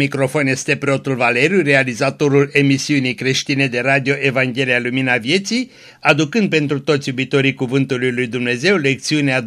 La microfon este preotul Valeriu, realizatorul emisiunii creștine de radio Evanghelia Lumina Vieții, aducând pentru toți iubitorii Cuvântului Lui Dumnezeu lecțiunea 2C067.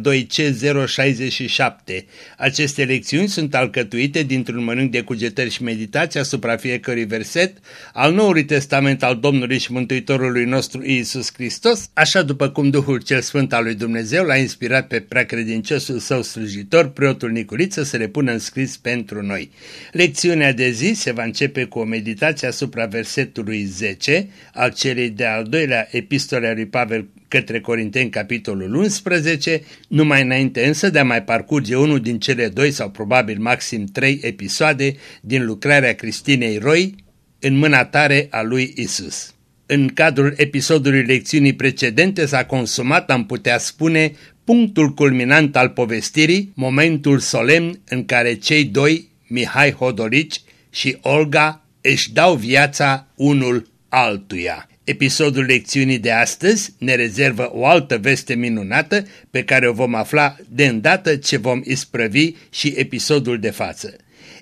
Aceste lecțiuni sunt alcătuite dintr-un mănânc de cugetări și meditații asupra fiecărui verset al Noului Testament al Domnului și Mântuitorului nostru Iisus Hristos, așa după cum Duhul cel Sfânt al lui Dumnezeu l-a inspirat pe preacredinciosul său slujitor, preotul Nicuriță, să le pună în scris pentru noi. Lecțiunea Lecțiunea de zi se va începe cu o meditație asupra versetului 10 al celei de-al doilea epistole a lui Pavel către Corinteni, capitolul 11, numai înainte însă de a mai parcurge unul din cele doi sau probabil maxim trei episoade din lucrarea Cristinei Roy în mâna tare a lui Isus. În cadrul episodului lecțiunii precedente s-a consumat, am putea spune, punctul culminant al povestirii, momentul solemn în care cei doi Mihai Hodolici și Olga își dau viața unul altuia. Episodul lecțiunii de astăzi ne rezervă o altă veste minunată pe care o vom afla de îndată ce vom isprăvi și episodul de față.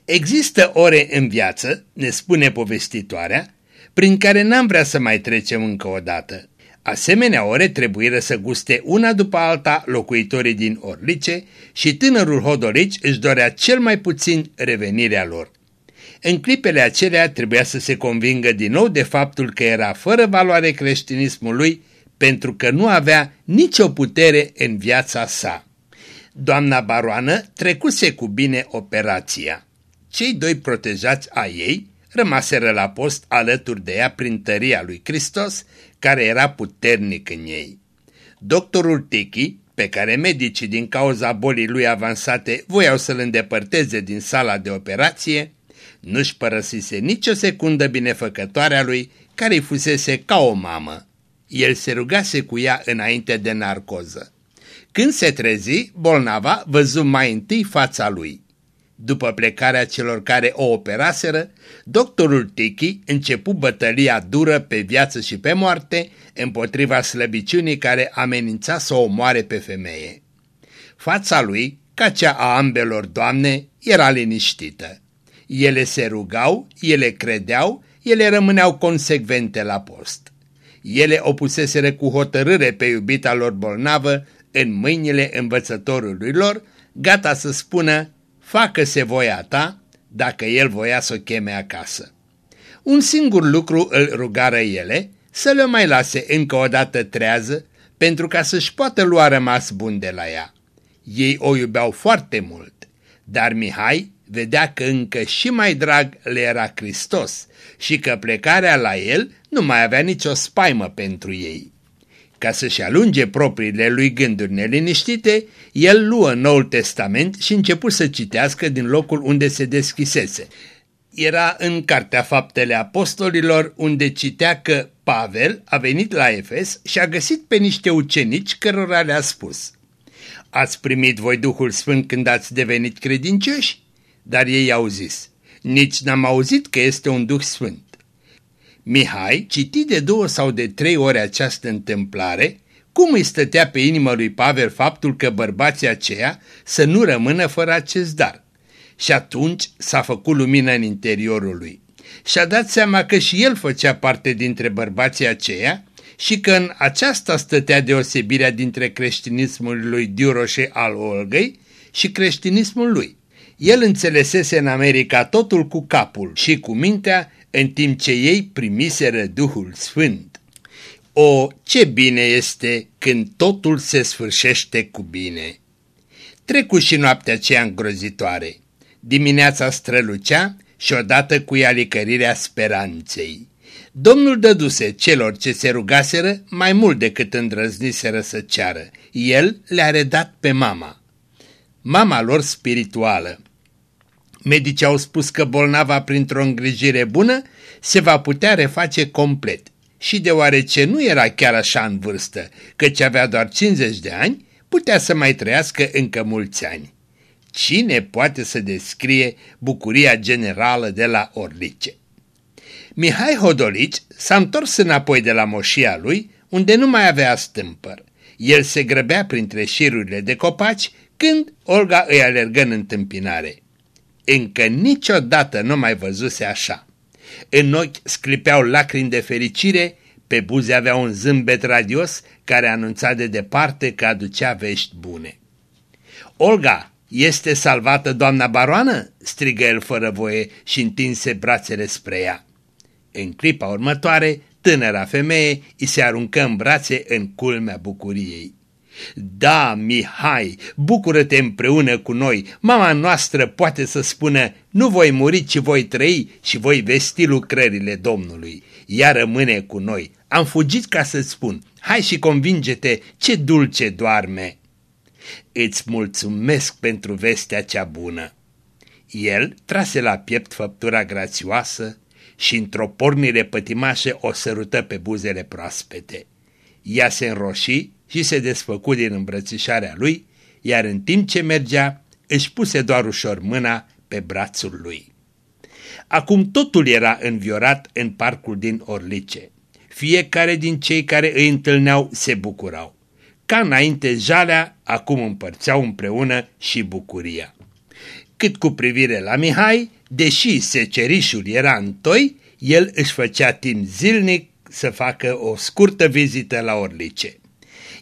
Există ore în viață, ne spune povestitoarea, prin care n-am vrea să mai trecem încă o dată. Asemenea ore trebuie să guste una după alta locuitorii din Orlice și tânărul Hodolici își dorea cel mai puțin revenirea lor. În clipele acelea trebuia să se convingă din nou de faptul că era fără valoare creștinismul lui pentru că nu avea nicio putere în viața sa. Doamna baroană trecuse cu bine operația. Cei doi protejați a ei rămaseră la post alături de ea prin tăria lui Hristos, care era puternic în ei. Doctorul Tiki, pe care medicii din cauza bolii lui avansate voiau să-l îndepărteze din sala de operație, nu-și părăsise nicio secundă binefăcătoarea lui, care-i fusese ca o mamă. El se rugase cu ea înainte de narcoză. Când se trezi, bolnava văzu mai întâi fața lui. După plecarea celor care o operaseră, doctorul Tiki începu bătălia dură pe viață și pe moarte împotriva slăbiciunii care amenința să o omoare pe femeie. Fața lui, ca cea a ambelor doamne, era liniștită. Ele se rugau, ele credeau, ele rămâneau consecvente la post. Ele opuseseră cu hotărâre pe iubita lor bolnavă în mâinile învățătorului lor, gata să spună facă-se voia ta, dacă el voia să o cheme acasă. Un singur lucru îl rugară ele, să le mai lase încă o dată trează, pentru ca să-și poată lua rămas bun de la ea. Ei o iubeau foarte mult, dar Mihai vedea că încă și mai drag le era Hristos și că plecarea la el nu mai avea nicio spaimă pentru ei. Ca să-și alunge propriile lui gânduri neliniștite, el luă Noul Testament și începu să citească din locul unde se deschisese. Era în Cartea Faptele Apostolilor, unde citea că Pavel a venit la Efes și a găsit pe niște ucenici cărora le-a spus Ați primit voi Duhul Sfânt când ați devenit credincioși? Dar ei au zis, nici n-am auzit că este un Duh Sfânt. Mihai citi de două sau de trei ori această întâmplare, cum îi stătea pe inimă lui Pavel faptul că bărbații aceia să nu rămână fără acest dar. Și atunci s-a făcut lumină în interiorul lui. Și-a dat seama că și el făcea parte dintre bărbații aceia și că în aceasta stătea deosebirea dintre creștinismul lui Diuroșe al Olgăi și creștinismul lui. El înțelesese în America totul cu capul și cu mintea în timp ce ei primiseră Duhul Sfânt. O, ce bine este când totul se sfârșește cu bine! Trecu și noaptea aceea îngrozitoare. Dimineața strălucea și odată cu ea licărirea speranței. Domnul dăduse celor ce se rugaseră mai mult decât îndrăzniseră să ceară. El le-a redat pe mama. Mama lor spirituală Medicii au spus că bolnava printr-o îngrijire bună se va putea reface complet și deoarece nu era chiar așa în vârstă, căci avea doar 50 de ani, putea să mai trăiască încă mulți ani. Cine poate să descrie bucuria generală de la Orlice? Mihai Hodolici s-a întors înapoi de la moșia lui, unde nu mai avea stâmpăr. El se grăbea printre șirurile de copaci când Olga îi alergă în întâmpinare. Încă niciodată nu mai văzuse așa. În ochi sclipeau lacrimi de fericire, pe buze avea un zâmbet radios care anunța de departe că aducea vești bune. Olga, este salvată doamna baroană?" strigă el fără voie și întinse brațele spre ea. În clipa următoare, tânăra femeie îi se aruncă în brațe în culmea bucuriei. Da, Mihai, bucură-te împreună cu noi, mama noastră poate să spună, nu voi muri, ci voi trăi și voi vesti lucrările Domnului. Ea rămâne cu noi. Am fugit ca să spun, hai și convinge-te ce dulce doarme. Îți mulțumesc pentru vestea cea bună. El trase la piept făptura grațioasă și într-o pornire pătimașă o sărută pe buzele proaspete. Ea se înroși și se desfăcu din îmbrățișarea lui, iar în timp ce mergea, își puse doar ușor mâna pe brațul lui. Acum totul era înviorat în parcul din Orlice. Fiecare din cei care îi întâlneau se bucurau. Ca înainte jalea, acum împărțeau împreună și bucuria. Cât cu privire la Mihai, deși secerișul era întoi, el își făcea timp zilnic să facă o scurtă vizită la Orlice.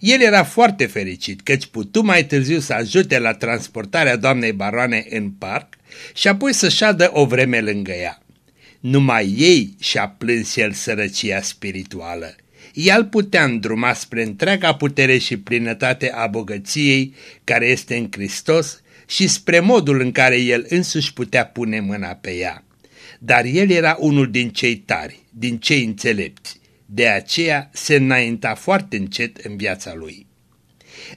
El era foarte fericit căci putu mai târziu să ajute la transportarea doamnei baroane în parc și apoi să șadă o vreme lângă ea. Numai ei și-a plâns el sărăcia spirituală. El putea îndruma spre întreaga putere și plinătate a bogăției care este în Hristos și spre modul în care el însuși putea pune mâna pe ea. Dar el era unul din cei tari, din cei înțelepți de aceea se înainta foarte încet în viața lui.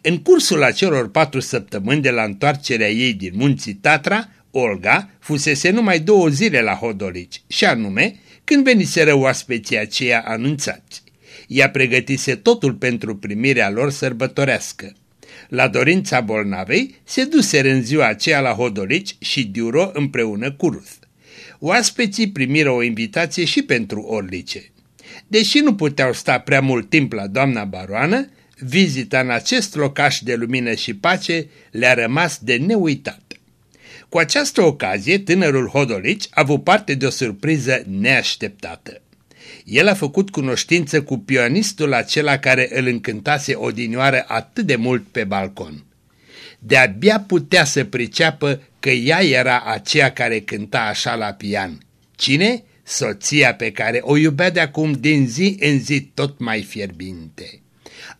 În cursul acelor patru săptămâni de la întoarcerea ei din munții Tatra, Olga fusese numai două zile la Hodolici, și anume când veniseră oaspeții aceia anunțați. Ea pregătise totul pentru primirea lor sărbătorească. La dorința bolnavei se duseră în ziua aceea la Hodolici și Diuro împreună cu Ruth. Oaspeții primiră o invitație și pentru Orlice. Deși nu puteau sta prea mult timp la doamna baroană, vizita în acest locaș de lumină și pace le-a rămas de neuitat. Cu această ocazie, tânărul Hodolici a avut parte de o surpriză neașteptată. El a făcut cunoștință cu pianistul acela care îl încântase odinioară atât de mult pe balcon. De-abia putea să priceapă că ea era aceea care cânta așa la pian. Cine? Soția pe care o iubea de acum din zi în zi tot mai fierbinte.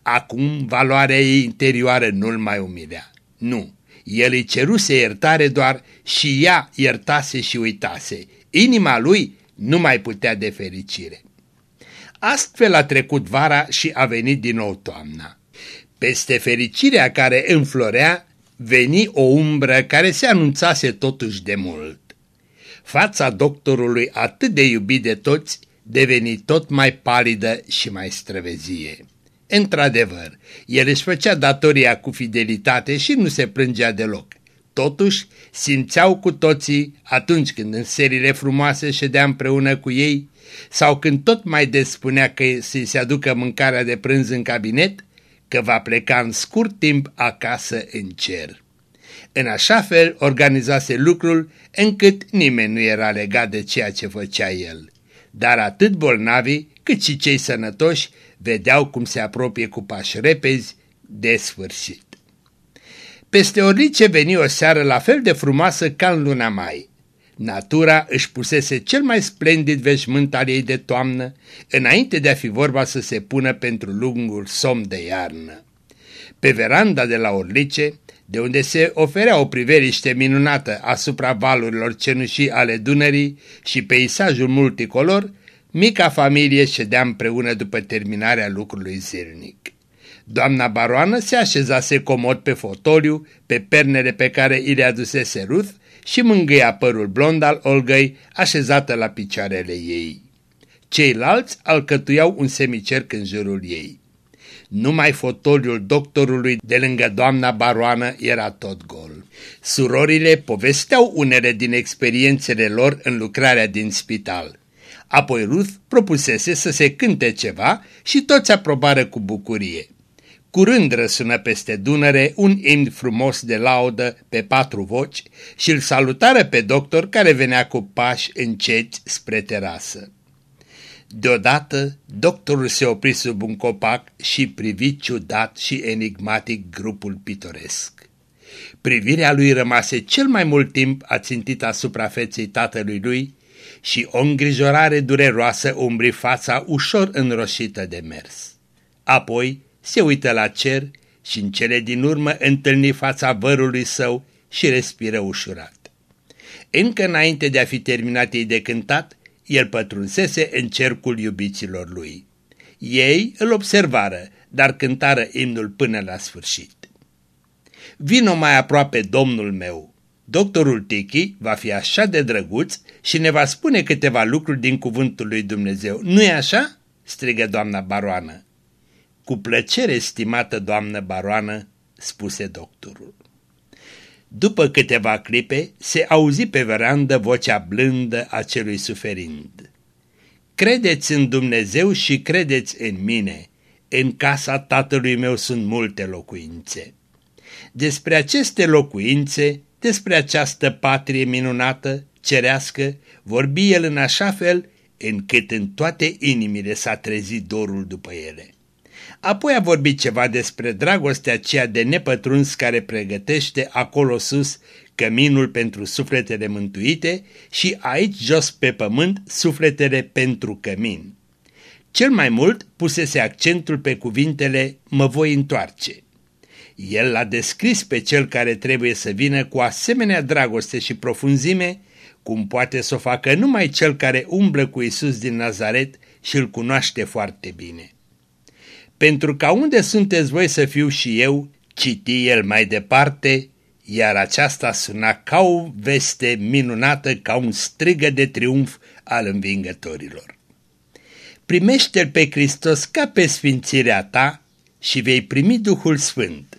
Acum valoarea ei interioară nu-l mai umilea. Nu, el îi ceruse iertare doar și ea iertase și uitase. Inima lui nu mai putea de fericire. Astfel a trecut vara și a venit din nou toamna. Peste fericirea care înflorea, veni o umbră care se anunțase totuși de mult fața doctorului atât de iubit de toți deveni tot mai palidă și mai străvezie. Într-adevăr, el își făcea datoria cu fidelitate și nu se plângea deloc. Totuși, simțeau cu toții, atunci când în serile frumoase ședea împreună cu ei, sau când tot mai des spunea că să-i se aducă mâncarea de prânz în cabinet, că va pleca în scurt timp acasă în cer. În așa fel organizase lucrul încât nimeni nu era legat de ceea ce făcea el. Dar atât bolnavii cât și cei sănătoși vedeau cum se apropie cu pași repezi de sfârșit. Peste Orlice veni o seară la fel de frumoasă ca în luna mai. Natura își pusese cel mai splendid veșmânt al ei de toamnă, înainte de a fi vorba să se pună pentru lungul somn de iarnă. Pe veranda de la Orlice, de unde se oferea o priveliște minunată asupra valurilor cenușii ale Dunării și peisajul multicolor, mica familie ședea împreună după terminarea lucrului zilnic. Doamna baroană se așezase comod pe fotoliu, pe pernele pe care i le adusese Ruth și mângâia părul blond al Olgăi așezată la picioarele ei. Ceilalți alcătuiau un semicerc în jurul ei. Numai fotoliul doctorului de lângă doamna baroană era tot gol. Surorile povesteau unele din experiențele lor în lucrarea din spital. Apoi Ruth propusese să se cânte ceva și toți aprobară cu bucurie. Curând răsună peste Dunăre un imn frumos de laudă pe patru voci și îl salutară pe doctor care venea cu pași înceti spre terasă. Deodată, doctorul se opri sub un copac și privi ciudat și enigmatic grupul pitoresc. Privirea lui rămase cel mai mult timp ațintit asupra feței tatălui lui și o îngrijorare dureroasă umbri fața ușor înroșită de mers. Apoi se uită la cer și în cele din urmă întâlni fața vărului său și respiră ușurat. Încă înainte de a fi terminat ei de cântat, el pătrunsese în cercul iubiților lui. Ei îl observară, dar cântară imnul până la sfârșit. Vino mai aproape, domnul meu. Doctorul Tiki va fi așa de drăguț și ne va spune câteva lucruri din cuvântul lui Dumnezeu. Nu-i așa? strigă doamna baroană. Cu plăcere, stimată doamnă baroană, spuse doctorul. După câteva clipe, se auzi pe verandă vocea blândă a celui suferind. Credeți în Dumnezeu și credeți în mine. În casa tatălui meu sunt multe locuințe. Despre aceste locuințe, despre această patrie minunată, cerească, vorbi el în așa fel încât în toate inimile s-a trezit dorul după ele. Apoi a vorbit ceva despre dragostea aceea de nepătruns care pregătește acolo sus căminul pentru sufletele mântuite și aici jos pe pământ sufletele pentru cămin. Cel mai mult pusese accentul pe cuvintele mă voi întoarce. El l-a descris pe cel care trebuie să vină cu asemenea dragoste și profunzime, cum poate să o facă numai cel care umblă cu Isus din Nazaret și îl cunoaște foarte bine pentru ca unde sunteți voi să fiu și eu, citi el mai departe, iar aceasta suna ca o veste minunată, ca un strigă de triumf al învingătorilor. Primește-L pe Hristos ca pe sfințirea ta și vei primi Duhul Sfânt.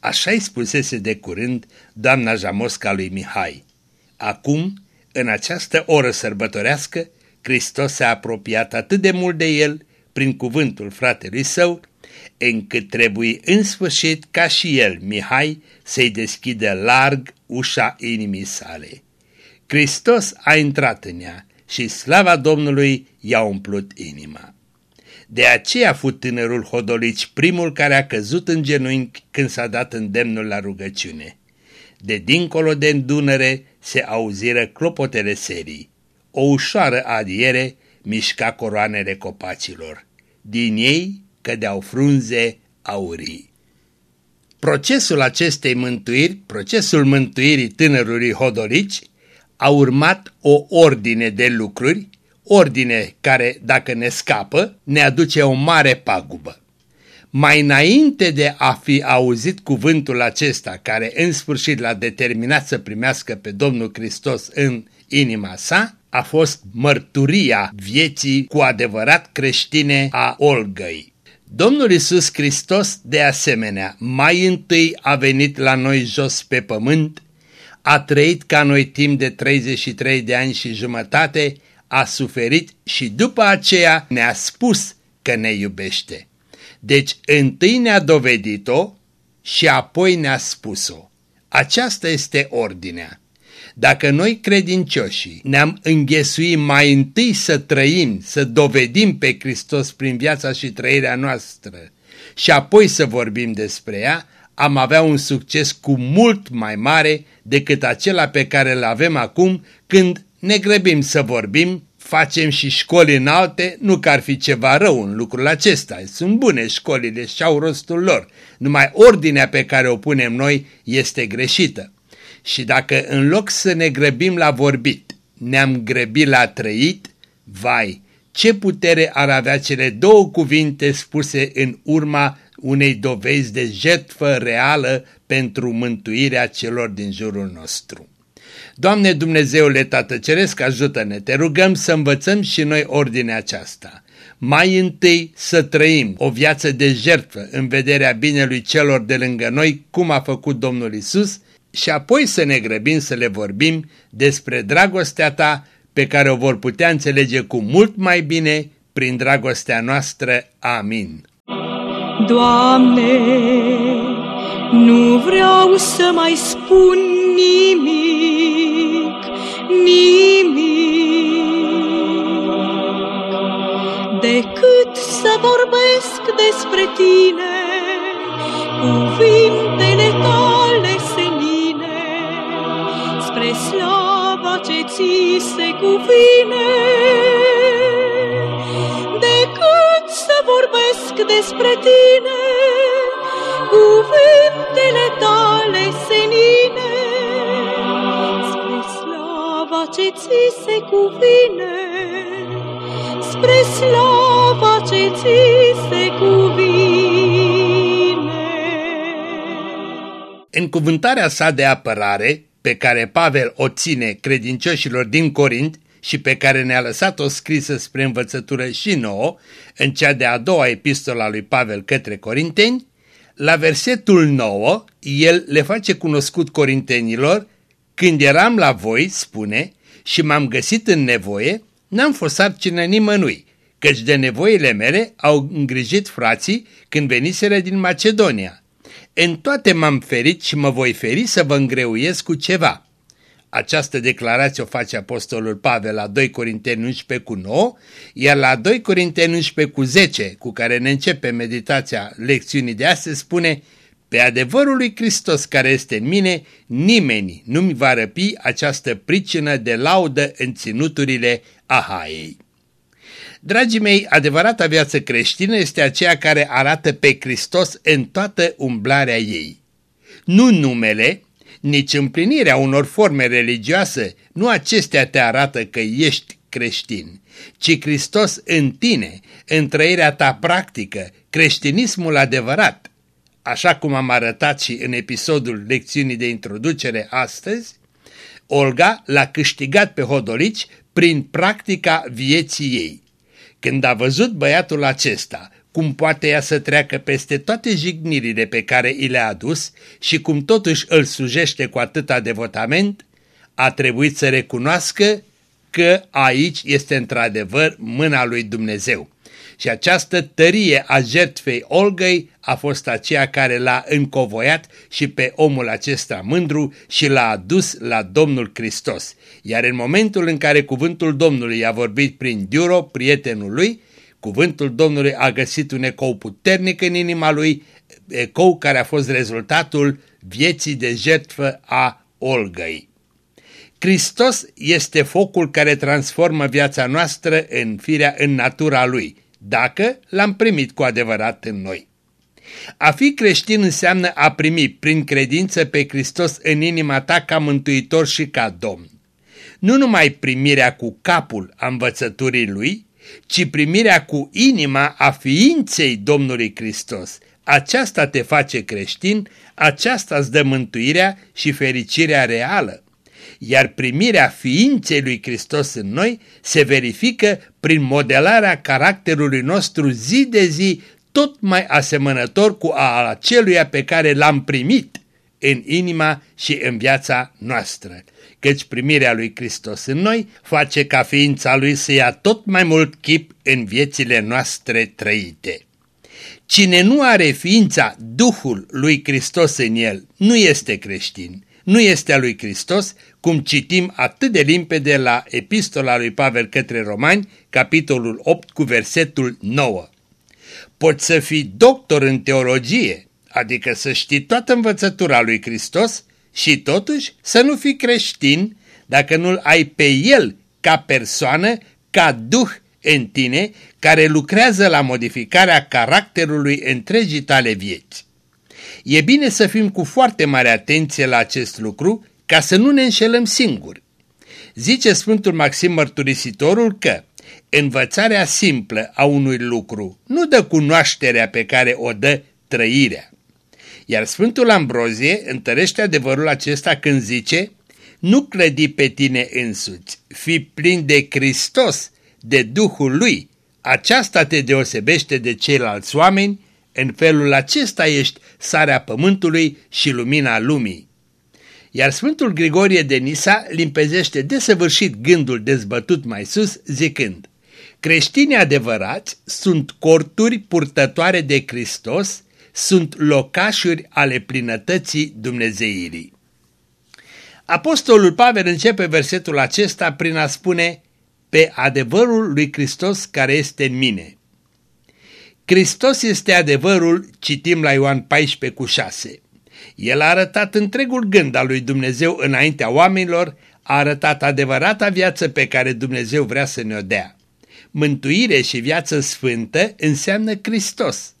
Așa-i spusese de curând doamna Jamosca lui Mihai. Acum, în această oră sărbătorească, Hristos s-a apropiat atât de mult de el, prin cuvântul fratelui său, încât trebuie în sfârșit ca și el, Mihai, să-i deschidă larg ușa inimii sale. Hristos a intrat în ea și slava Domnului i-a umplut inima. De aceea a fost tânărul Hodolici primul care a căzut în genunchi când s-a dat îndemnul la rugăciune. De dincolo de îndunăre se auziră clopotele serii. O ușoară adiere mișca coroanele copacilor din ei cădeau frunze aurii. Procesul acestei mântuiri, procesul mântuirii tânărului Hodorici, a urmat o ordine de lucruri, ordine care, dacă ne scapă, ne aduce o mare pagubă. Mai înainte de a fi auzit cuvântul acesta, care în sfârșit l-a determinat să primească pe Domnul Hristos în inima sa, a fost mărturia vieții cu adevărat creștine a Olgăi. Domnul Isus Hristos, de asemenea, mai întâi a venit la noi jos pe pământ, a trăit ca noi timp de 33 de ani și jumătate, a suferit și după aceea ne-a spus că ne iubește. Deci întâi ne-a dovedit-o și apoi ne-a spus-o. Aceasta este ordinea. Dacă noi credincioșii ne-am înghesuit mai întâi să trăim, să dovedim pe Hristos prin viața și trăirea noastră și apoi să vorbim despre ea, am avea un succes cu mult mai mare decât acela pe care îl avem acum când ne grăbim să vorbim, facem și școli înalte, nu că ar fi ceva rău în lucrul acesta, sunt bune școlile și au rostul lor, numai ordinea pe care o punem noi este greșită. Și dacă în loc să ne grăbim la vorbit, ne-am grăbit la trăit, vai, ce putere ar avea cele două cuvinte spuse în urma unei dovezi de jertfă reală pentru mântuirea celor din jurul nostru. Doamne Dumnezeule Tată Ceresc, ajută-ne, te rugăm să învățăm și noi ordinea aceasta. Mai întâi să trăim o viață de jertfă în vederea binelui celor de lângă noi, cum a făcut Domnul Isus, și apoi să ne grăbim să le vorbim despre dragostea ta pe care o vor putea înțelege cu mult mai bine prin dragostea noastră. Amin. Doamne, nu vreau să mai spun nimic, nimic, decât să vorbesc despre Tine, cuvintele slava ce ți se cuvine. Decât să vorbesc despre Tine, cuvintele Tale senine, spre slava ce ți se cuvine, spre slava ce ți se cuvine. În cuvântarea sa de apărare, pe care Pavel o ține credincioșilor din Corint și pe care ne-a lăsat-o scrisă spre învățătură și nouă, în cea de-a doua epistola lui Pavel către Corinteni, la versetul 9, el le face cunoscut corintenilor, când eram la voi, spune, și m-am găsit în nevoie, n-am fost sarcină nimănui, căci de nevoile mele au îngrijit frații când veniseră din Macedonia. În toate m-am ferit și mă voi feri să vă îngreuiesc cu ceva. Această declarație o face apostolul Pavel la 2 Corinteni 11 cu 9, iar la 2 Corinteni 11 cu 10, cu care ne începe meditația lecțiunii de astăzi, spune Pe adevărul lui Hristos care este în mine, nimeni nu mi va răpi această pricină de laudă în ținuturile Ahaiei. Dragii mei, adevărata viață creștină este aceea care arată pe Hristos în toată umblarea ei. Nu numele, nici împlinirea unor forme religioase, nu acestea te arată că ești creștin, ci Hristos în tine, în trăirea ta practică, creștinismul adevărat. Așa cum am arătat și în episodul lecțiunii de introducere astăzi, Olga l-a câștigat pe Hodolici prin practica vieții ei. Când a văzut băiatul acesta cum poate ea să treacă peste toate jignirile pe care i le-a adus și cum totuși îl sujește cu atâta devotament, a trebuit să recunoască că aici este într-adevăr mâna lui Dumnezeu. Și această tărie a jertfei Olgăi a fost aceea care l-a încovoiat și pe omul acesta mândru și l-a adus la Domnul Hristos. Iar în momentul în care cuvântul Domnului a vorbit prin Diuro, prietenul lui, Cuvântul Domnului a găsit un ecou puternic în inima lui, ecou care a fost rezultatul vieții de jertfă a Olgăi. Hristos este focul care transformă viața noastră în firea, în natura Lui, dacă l-am primit cu adevărat în noi. A fi creștin înseamnă a primi prin credință pe Hristos în inima ta ca mântuitor și ca Domn. Nu numai primirea cu capul a învățăturii Lui, ci primirea cu inima a ființei Domnului Hristos. Aceasta te face creștin, aceasta îți dă mântuirea și fericirea reală. Iar primirea ființei lui Hristos în noi se verifică prin modelarea caracterului nostru zi de zi tot mai asemănător cu al aceluia pe care l-am primit în inima și în viața noastră căci primirea lui Hristos în noi face ca ființa lui să ia tot mai mult chip în viețile noastre trăite. Cine nu are ființa, Duhul lui Hristos în el, nu este creștin, nu este a lui Hristos, cum citim atât de limpede la epistola lui Pavel către Romani, capitolul 8 cu versetul 9. Poți să fii doctor în teologie, adică să știi toată învățătura lui Hristos, și totuși să nu fii creștin dacă nu-l ai pe el ca persoană, ca duh în tine, care lucrează la modificarea caracterului întregii tale vieți. E bine să fim cu foarte mare atenție la acest lucru ca să nu ne înșelăm singuri. Zice Sfântul Maxim Mărturisitorul că învățarea simplă a unui lucru nu dă cunoașterea pe care o dă trăirea. Iar Sfântul Ambrozie întărește adevărul acesta când zice Nu clădi pe tine însuți, fi plin de Hristos, de Duhul Lui. Aceasta te deosebește de ceilalți oameni, în felul acesta ești sarea pământului și lumina lumii. Iar Sfântul Grigorie de Nisa limpezește desăvârșit gândul dezbătut mai sus, zicând Creștinii adevărați sunt corturi purtătoare de Hristos, sunt locașuri ale plinătății Dumnezeirii. Apostolul Pavel începe versetul acesta prin a spune pe adevărul lui Hristos care este în mine. Hristos este adevărul, citim la Ioan 14 cu 6. El a arătat întregul gând al lui Dumnezeu înaintea oamenilor, a arătat adevărata viață pe care Dumnezeu vrea să ne-o dea. Mântuire și viață sfântă înseamnă Hristos.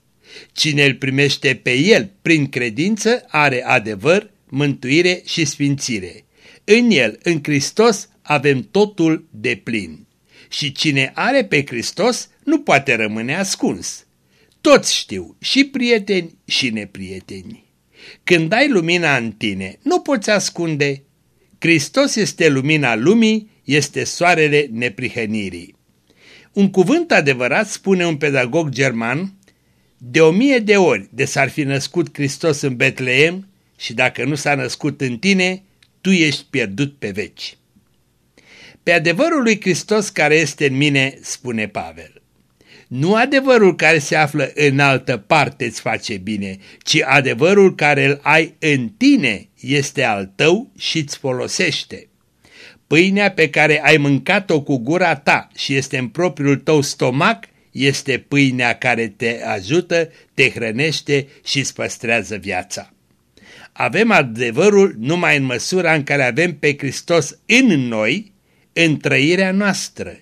Cine îl primește pe El prin credință are adevăr, mântuire și sfințire. În El, în Hristos, avem totul de plin. Și cine are pe Hristos nu poate rămâne ascuns. Toți știu, și prieteni și neprieteni. Când ai lumina în tine, nu poți ascunde. Hristos este lumina lumii, este soarele neprihănirii. Un cuvânt adevărat, spune un pedagog german, de o mie de ori de s-ar fi născut Hristos în Betleem și dacă nu s-a născut în tine, tu ești pierdut pe veci. Pe adevărul lui Hristos care este în mine, spune Pavel. Nu adevărul care se află în altă parte îți face bine, ci adevărul care îl ai în tine este al tău și îți folosește. Pâinea pe care ai mâncat-o cu gura ta și este în propriul tău stomac este pâinea care te ajută, te hrănește și îți păstrează viața. Avem adevărul numai în măsura în care avem pe Hristos în noi, în trăirea noastră.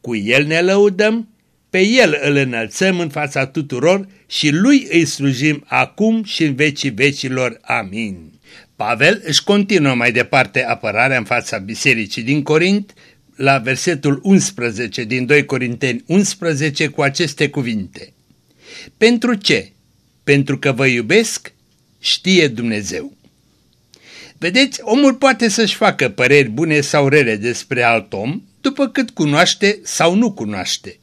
Cu El ne lăudăm, pe El îl înălțăm în fața tuturor și Lui îi slujim acum și în vecii vecilor. Amin. Pavel își continuă mai departe apărarea în fața bisericii din Corint, la versetul 11 din 2 Corinteni 11 cu aceste cuvinte. Pentru ce? Pentru că vă iubesc, știe Dumnezeu. Vedeți, omul poate să-și facă păreri bune sau rele despre alt om, după cât cunoaște sau nu cunoaște.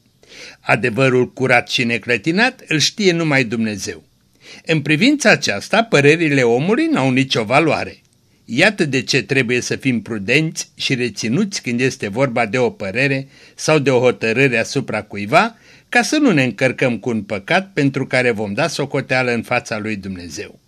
Adevărul curat și neclătinat îl știe numai Dumnezeu. În privința aceasta, părerile omului n-au nicio valoare. Iată de ce trebuie să fim prudenți și reținuți când este vorba de o părere sau de o hotărâre asupra cuiva, ca să nu ne încărcăm cu un păcat pentru care vom da socoteală în fața lui Dumnezeu.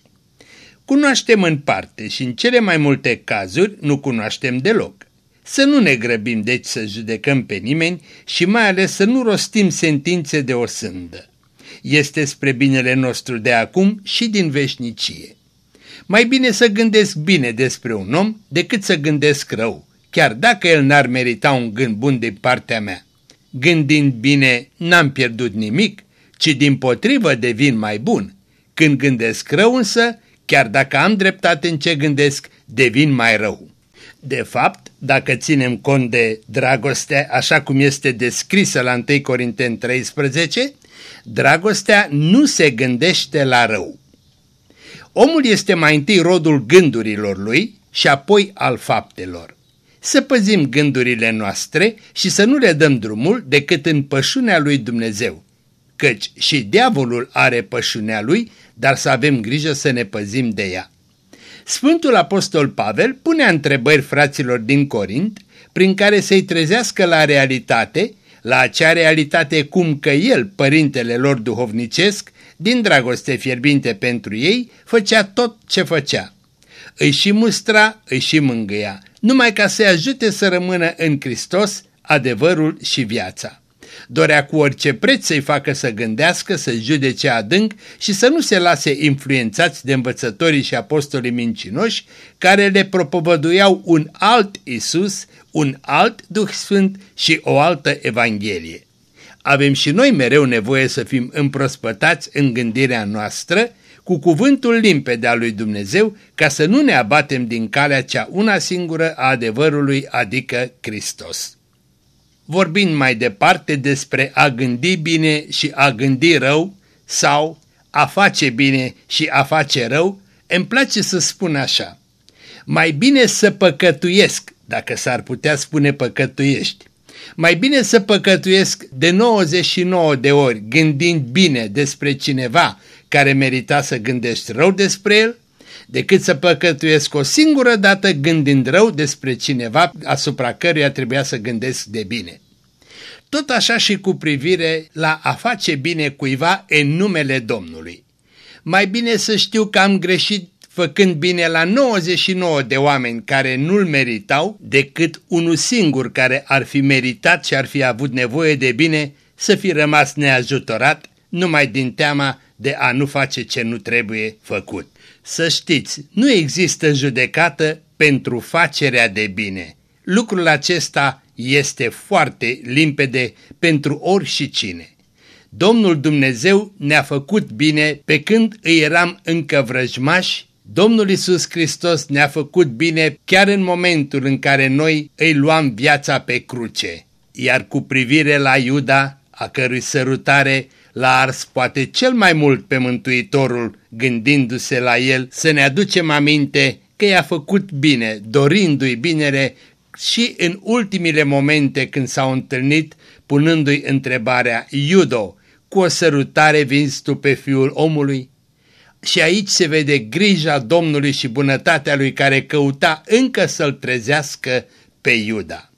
Cunoaștem în parte și în cele mai multe cazuri nu cunoaștem deloc. Să nu ne grăbim deci să judecăm pe nimeni și mai ales să nu rostim sentințe de o sândă. Este spre binele nostru de acum și din veșnicie. Mai bine să gândesc bine despre un om decât să gândesc rău, chiar dacă el n-ar merita un gând bun din partea mea. Gândind bine, n-am pierdut nimic, ci din potrivă devin mai bun. Când gândesc rău însă, chiar dacă am dreptate în ce gândesc, devin mai rău. De fapt, dacă ținem cont de dragoste așa cum este descrisă la 1 Corinteni 13, dragostea nu se gândește la rău. Omul este mai întâi rodul gândurilor lui și apoi al faptelor. Să păzim gândurile noastre și să nu le dăm drumul decât în pășunea lui Dumnezeu, căci și diavolul are pășunea lui, dar să avem grijă să ne păzim de ea. Sfântul Apostol Pavel punea întrebări fraților din Corint, prin care să-i trezească la realitate, la acea realitate cum că el, părintele lor duhovnicesc, din dragoste fierbinte pentru ei, făcea tot ce făcea. Îi și mustra, îi și mângâia, numai ca să-i ajute să rămână în Hristos adevărul și viața. Dorea cu orice preț să-i facă să gândească, să judece adânc și să nu se lase influențați de învățătorii și apostolii mincinoși care le propovăduiau un alt Isus, un alt Duh Sfânt și o altă Evanghelie avem și noi mereu nevoie să fim împrospătați în gândirea noastră cu cuvântul limpede al lui Dumnezeu ca să nu ne abatem din calea cea una singură a adevărului, adică Hristos. Vorbind mai departe despre a gândi bine și a gândi rău sau a face bine și a face rău, îmi place să spun așa. Mai bine să păcătuiesc, dacă s-ar putea spune păcătuiești, mai bine să păcătuiesc de 99 de ori gândind bine despre cineva care merita să gândești rău despre el, decât să păcătuiesc o singură dată gândind rău despre cineva asupra căruia trebuia să gândesc de bine. Tot așa și cu privire la a face bine cuiva în numele Domnului. Mai bine să știu că am greșit făcând bine la 99 de oameni care nu-l meritau, decât unul singur care ar fi meritat și ar fi avut nevoie de bine să fi rămas neajutorat numai din teama de a nu face ce nu trebuie făcut. Să știți, nu există judecată pentru facerea de bine. Lucrul acesta este foarte limpede pentru oricine. Domnul Dumnezeu ne-a făcut bine pe când îi eram încă vrăjmași, Domnul Isus Hristos ne-a făcut bine chiar în momentul în care noi îi luam viața pe cruce. Iar cu privire la Iuda, a cărui sărutare l-a ars poate cel mai mult pe Mântuitorul, gândindu-se la el, să ne aducem aminte că i-a făcut bine, dorindu-i binele și în ultimile momente când s-au întâlnit, punându-i întrebarea, Iudo, cu o sărutare vinzi tu pe fiul omului? Și aici se vede grija Domnului și bunătatea lui care căuta încă să-l trezească pe Iuda.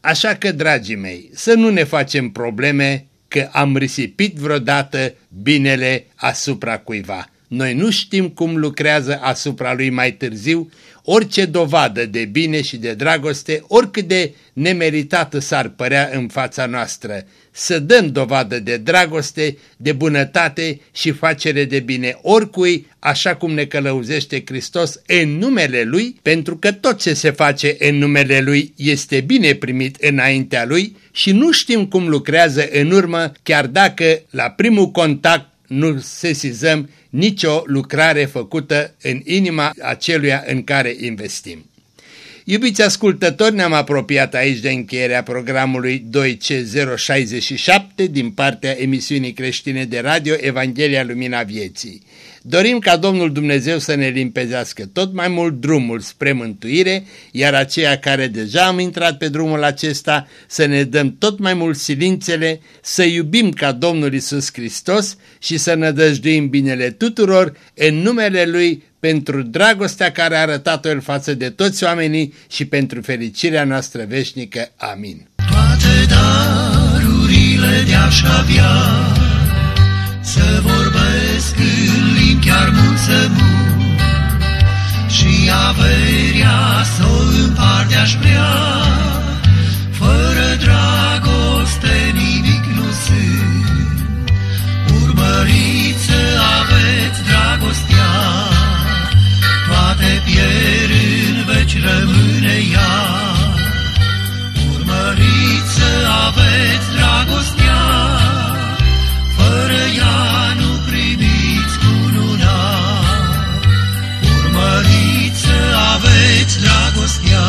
Așa că, dragii mei, să nu ne facem probleme că am risipit vreodată binele asupra cuiva. Noi nu știm cum lucrează asupra lui mai târziu orice dovadă de bine și de dragoste, oricât de nemeritată s-ar părea în fața noastră. Să dăm dovadă de dragoste, de bunătate și facere de bine oricui, așa cum ne călăuzește Hristos în numele Lui, pentru că tot ce se face în numele Lui este bine primit înaintea Lui și nu știm cum lucrează în urmă, chiar dacă la primul contact nu sesizăm nicio lucrare făcută în inima aceluia în care investim. Iubiți ascultători, ne-am apropiat aici de încheierea programului 2C067 din partea emisiunii creștine de radio Evanghelia Lumina Vieții. Dorim ca Domnul Dumnezeu să ne limpezească tot mai mult drumul spre mântuire, iar aceia care deja am intrat pe drumul acesta să ne dăm tot mai mult silințele, să iubim ca Domnul Isus Hristos și să nădăjduim binele tuturor în numele Lui pentru dragostea care a arătat-o El față de toți oamenii și pentru fericirea noastră veșnică. Amin. Toate darurile de-aș avea să vorbesc în limbi chiar mult să și averia să o împart aș vrea. Fără dragoste nimic nu sunt, urmăriți să aveți dragostea, toate pierd în veci rămâne ea. Urmăriți să aveți dragostea, fără ea nu aveți dragostea,